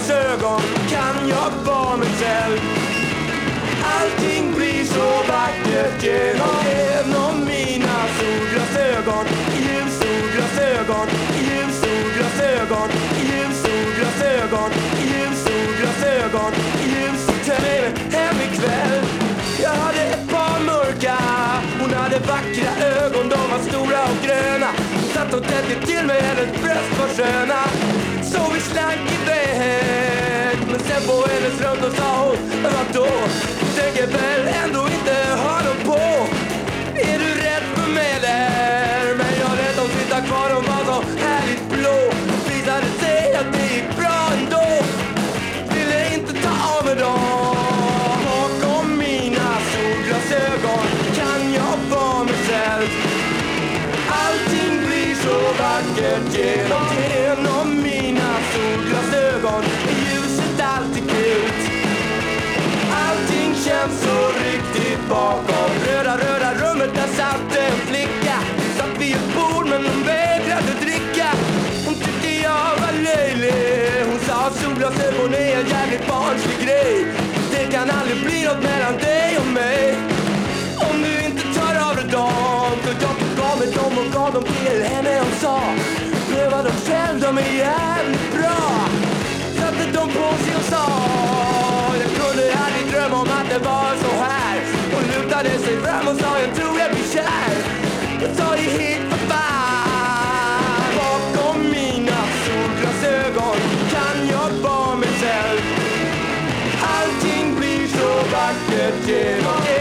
hans ögon kan jag vara mig själv. Allting blir så vackert genom genom mina solglasögon. Ljussolglasögon, ljussolglasögon, ljussolglasögon, ljussolglasögon, ljussolglasögon. Hem ikväll. Jag hade ett par mörka, hon hade vackra ögon, de var stora och gröna. Satt och tätt till mig, hennes bröst var sköna. Men på hennes rum och sa hon, vadå? Tänker väl ändå inte ha dem på. Är du rädd för mig eller? Men jag lät dem sitta kvar, de var så härligt blå. Visade sig att det gick bra ändå. Ville inte ta av mig dem? Bakom mina solglasögon kan jag vara mig själv. Allting blir så vackert genom, genom mina solglasögon. Satt en flicka. Satt vid ett bord men hon vägrade dricka. Hon tyckte jag var löjlig. Hon sa solglasögon är en jävligt barnslig grej. Det kan aldrig bli något mellan dig och mig. Om du inte tar av dig dem För jag tog av mig dem och gav dem till henne. Och sa Pröva dem själv, de är jävligt bra. Satte dem på sig och sa Jag kunde aldrig drömma om att det var så här. Hon lutade sig fram och sa Allting blir så vackert genom